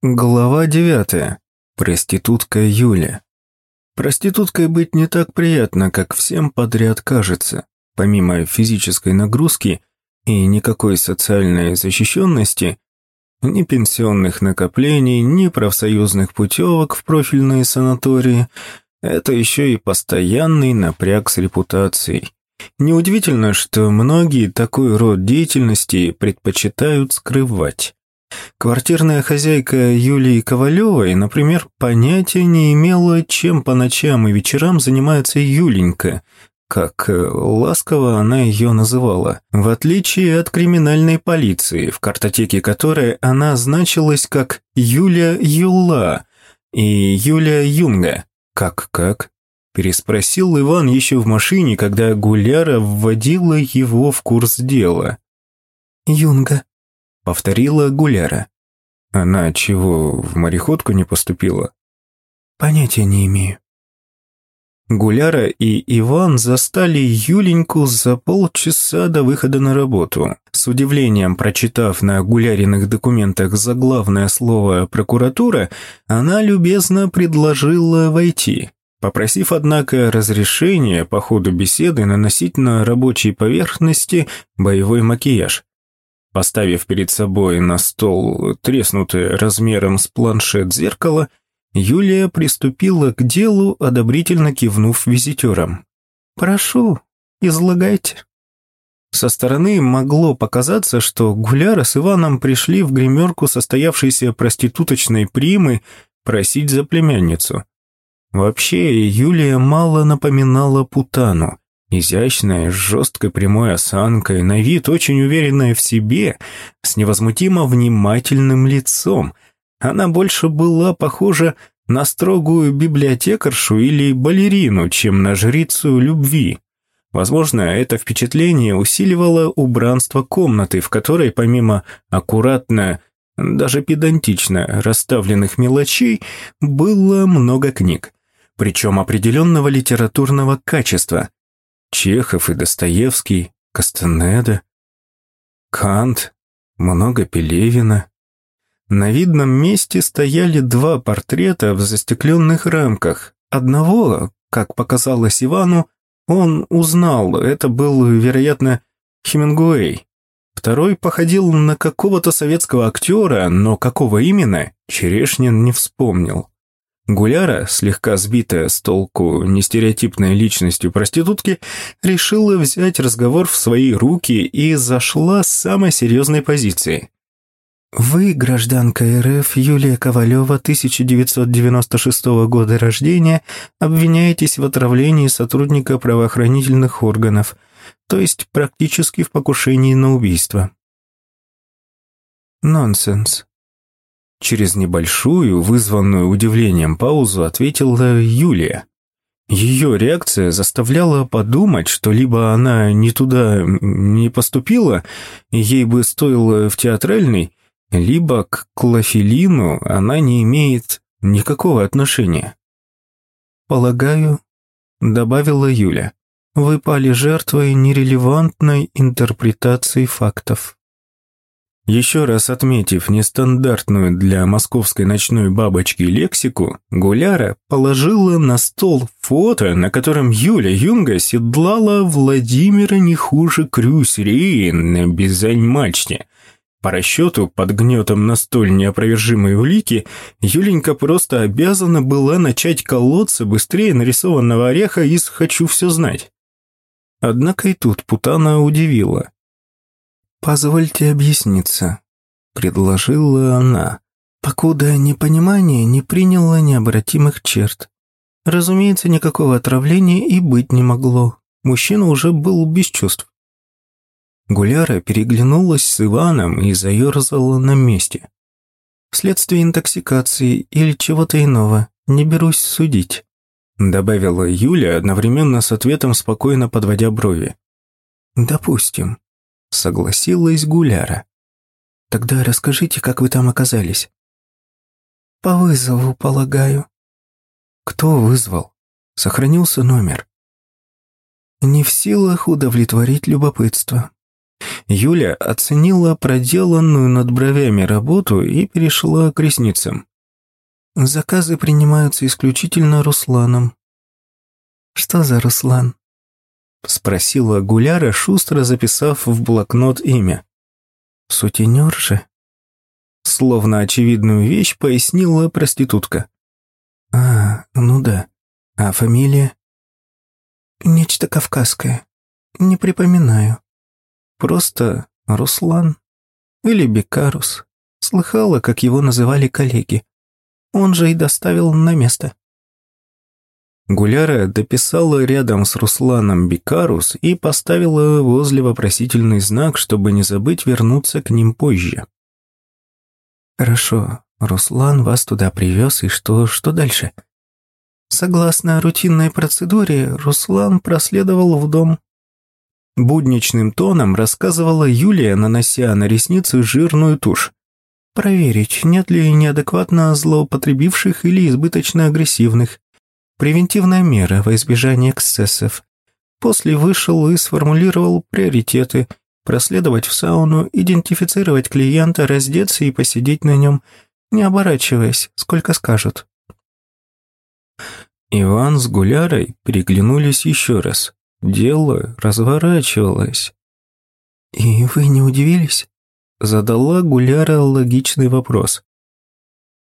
Глава девятая. Проститутка Юля. Проституткой быть не так приятно, как всем подряд кажется. Помимо физической нагрузки и никакой социальной защищенности, ни пенсионных накоплений, ни профсоюзных путевок в профильные санатории, это еще и постоянный напряг с репутацией. Неудивительно, что многие такой род деятельности предпочитают скрывать. Квартирная хозяйка Юлии Ковалевой, например, понятия не имела, чем по ночам и вечерам занимается Юленька, как э, ласково она ее называла, в отличие от криминальной полиции, в картотеке которой она значилась как Юля Юла и Юля Юнга. «Как-как?» – переспросил Иван еще в машине, когда Гуляра вводила его в курс дела. «Юнга», повторила Гуляра. Она чего, в мореходку не поступила? Понятия не имею. Гуляра и Иван застали Юленьку за полчаса до выхода на работу. С удивлением прочитав на Гуляриных документах заглавное слово «прокуратура», она любезно предложила войти, попросив, однако, разрешения по ходу беседы наносить на рабочей поверхности боевой макияж. Поставив перед собой на стол треснутое размером с планшет зеркало, Юлия приступила к делу, одобрительно кивнув визитерам. «Прошу, излагайте». Со стороны могло показаться, что Гуляра с Иваном пришли в гримерку состоявшейся проституточной примы просить за племянницу. Вообще, Юлия мало напоминала Путану, Изящная, с жесткой прямой осанкой, на вид очень уверенная в себе, с невозмутимо внимательным лицом. Она больше была похожа на строгую библиотекаршу или балерину, чем на жрицу любви. Возможно, это впечатление усиливало убранство комнаты, в которой помимо аккуратно, даже педантично расставленных мелочей, было много книг, причем определенного литературного качества – Чехов и Достоевский, Кастанеда, Кант, много Пелевина. На видном месте стояли два портрета в застекленных рамках. Одного, как показалось Ивану, он узнал, это был, вероятно, Хемингуэй. Второй походил на какого-то советского актера, но какого именно, Черешнин не вспомнил. Гуляра, слегка сбитая с толку нестереотипной личностью проститутки, решила взять разговор в свои руки и зашла с самой серьезной позиции. «Вы, гражданка РФ Юлия Ковалева, 1996 года рождения, обвиняетесь в отравлении сотрудника правоохранительных органов, то есть практически в покушении на убийство». «Нонсенс», Через небольшую, вызванную удивлением паузу ответила Юлия. Ее реакция заставляла подумать, что либо она не туда не поступила, ей бы стоило в театральный, либо к клофелину она не имеет никакого отношения. «Полагаю», — добавила Юля, — «вы пали жертвой нерелевантной интерпретации фактов». Еще раз отметив нестандартную для московской ночной бабочки лексику, Гуляра положила на стол фото, на котором Юля Юнга седлала Владимира не хуже Крюс-Рей на Бизань-мачте. По расчету, под гнетом на столь неопровержимой улики, Юленька просто обязана была начать колоться быстрее нарисованного ореха из «хочу все знать». Однако и тут Путана удивила. «Позвольте объясниться», — предложила она, покуда непонимание не приняло необратимых черт. Разумеется, никакого отравления и быть не могло. Мужчина уже был без чувств. Гуляра переглянулась с Иваном и заерзала на месте. «Вследствие интоксикации или чего-то иного, не берусь судить», добавила Юля, одновременно с ответом спокойно подводя брови. «Допустим. Согласилась Гуляра. Тогда расскажите, как вы там оказались. По вызову, полагаю. Кто вызвал? Сохранился номер. Не в силах удовлетворить любопытство. Юля оценила проделанную над бровями работу и перешла к ресницам. Заказы принимаются исключительно Русланом. Что за Руслан? Спросила Гуляра, шустро записав в блокнот имя. Сутенер же? Словно очевидную вещь пояснила проститутка. А, ну да. А фамилия? Нечто кавказское. Не припоминаю. Просто Руслан. Или Бекарус. Слыхала, как его называли коллеги. Он же и доставил на место. Гуляра дописала рядом с Русланом Бикарус и поставила возле вопросительный знак, чтобы не забыть вернуться к ним позже. «Хорошо, Руслан вас туда привез, и что, что дальше?» Согласно рутинной процедуре, Руслан проследовал в дом. Будничным тоном рассказывала Юлия, нанося на ресницы жирную тушь проверить, нет ли неадекватно злоупотребивших или избыточно агрессивных. Превентивная мера во избежание эксцессов. После вышел и сформулировал приоритеты, проследовать в сауну, идентифицировать клиента, раздеться и посидеть на нем, не оборачиваясь, сколько скажут. Иван с Гулярой переглянулись еще раз. Дело разворачивалось. «И вы не удивились?» Задала Гуляра логичный вопрос.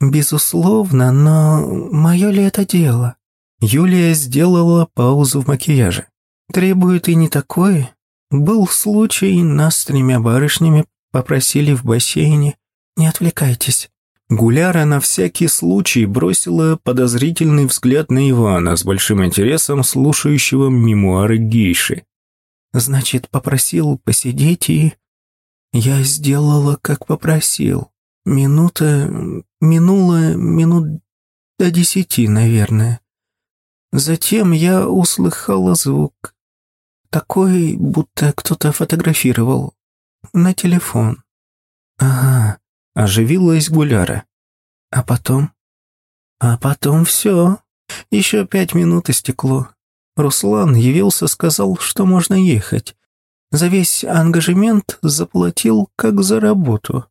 «Безусловно, но мое ли это дело?» Юлия сделала паузу в макияже. «Требует и не такое. Был случай, нас с тремя барышнями попросили в бассейне. Не отвлекайтесь». Гуляра на всякий случай бросила подозрительный взгляд на Ивана с большим интересом слушающего мемуары гейши. «Значит, попросил посидеть и...» Я сделала, как попросил. Минута... Минула минут до десяти, наверное. Затем я услыхала звук. Такой, будто кто-то фотографировал. На телефон. Ага, оживилась Гуляра. А потом? А потом все. Еще пять минут истекло. Руслан явился, сказал, что можно ехать. За весь ангажемент заплатил как за работу.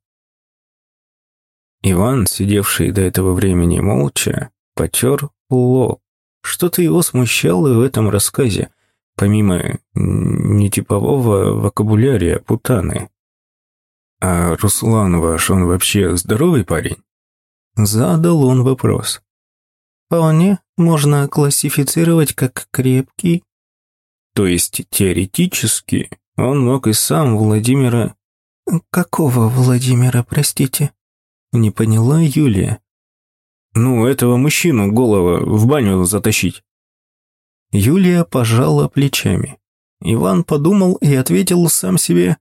Иван, сидевший до этого времени молча, потер лоб. Что-то его смущало в этом рассказе, помимо нетипового вокабулярия путаны. «А Руслан ваш, он вообще здоровый парень?» Задал он вопрос. «Вполне можно классифицировать как крепкий». «То есть теоретически он мог и сам Владимира... Какого Владимира, простите? Не поняла Юлия. Ну, этого мужчину голова в баню затащить. Юлия пожала плечами. Иван подумал и ответил сам себе.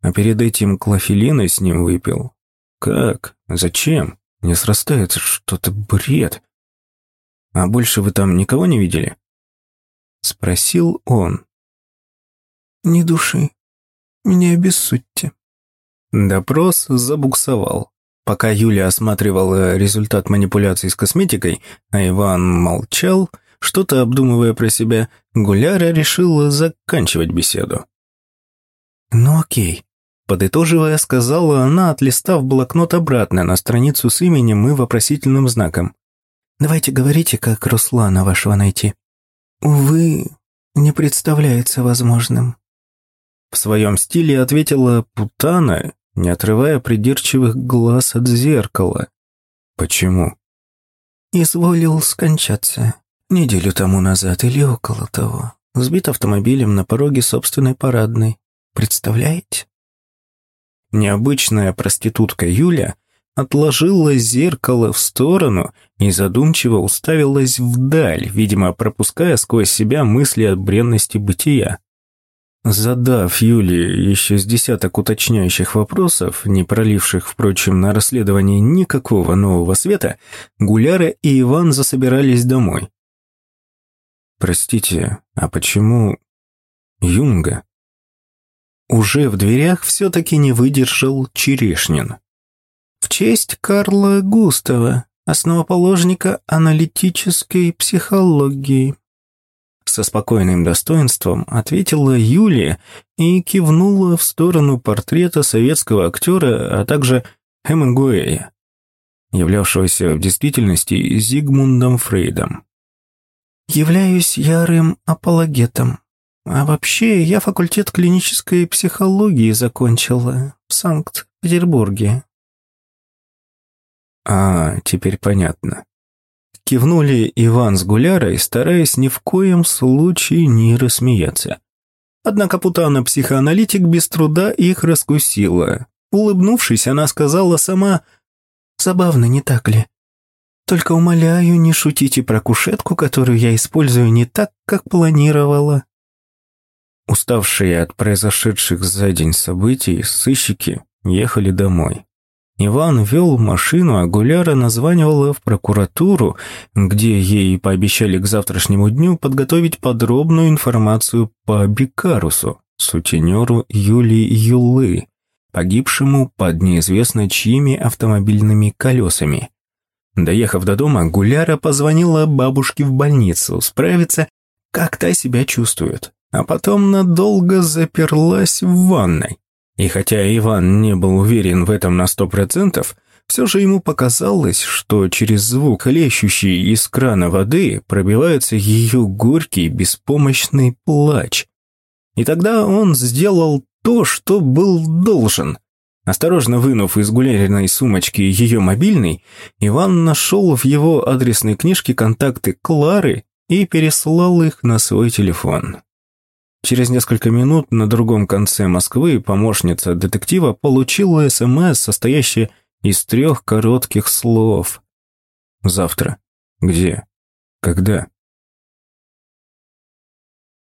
А перед этим клофелина с ним выпил. Как? Зачем? Не срастается что-то бред. А больше вы там никого не видели? Спросил он. Ни души. Меня обессудьте. Допрос забуксовал. Пока Юля осматривала результат манипуляций с косметикой, а Иван молчал, что-то обдумывая про себя, Гуляра решила заканчивать беседу. «Ну окей», — подытоживая, сказала она, отлистав блокнот обратно на страницу с именем и вопросительным знаком. «Давайте говорите, как Руслана вашего найти». «Увы, не представляется возможным. В своем стиле ответила Путана, не отрывая придирчивых глаз от зеркала. Почему? Изволил скончаться. Неделю тому назад или около того. Сбит автомобилем на пороге собственной парадной. Представляете? Необычная проститутка Юля отложила зеркало в сторону и задумчиво уставилась вдаль, видимо, пропуская сквозь себя мысли о бренности бытия. Задав Юле еще с десяток уточняющих вопросов, не проливших, впрочем, на расследование никакого нового света, Гуляра и Иван засобирались домой. «Простите, а почему Юнга?» Уже в дверях все-таки не выдержал Черешнин. «В честь Карла Густава, основоположника аналитической психологии», со спокойным достоинством ответила Юлия и кивнула в сторону портрета советского актера, а также Хемингуэя, являвшегося в действительности Зигмундом Фрейдом. «Являюсь ярым апологетом. А вообще, я факультет клинической психологии закончила в Санкт-Петербурге». «А, теперь понятно». Кивнули Иван с Гулярой, стараясь ни в коем случае не рассмеяться. Однако Путана-психоаналитик без труда их раскусила. Улыбнувшись, она сказала сама «Забавно, не так ли? Только умоляю, не шутите про кушетку, которую я использую не так, как планировала». Уставшие от произошедших за день событий, сыщики ехали домой. Иван вел машину, а Гуляра названивала в прокуратуру, где ей пообещали к завтрашнему дню подготовить подробную информацию по Бекарусу, сутенеру Юлии Юлы, погибшему под неизвестно чьими автомобильными колесами. Доехав до дома, Гуляра позвонила бабушке в больницу справиться, как та себя чувствует, а потом надолго заперлась в ванной. И хотя Иван не был уверен в этом на сто процентов, все же ему показалось, что через звук, лещущий из крана воды, пробивается ее горький, беспомощный плач. И тогда он сделал то, что был должен. Осторожно вынув из гуляриной сумочки ее мобильный, Иван нашел в его адресной книжке контакты Клары и переслал их на свой телефон. Через несколько минут на другом конце Москвы помощница детектива получила СМС, состоящее из трех коротких слов. «Завтра. Где? Когда?»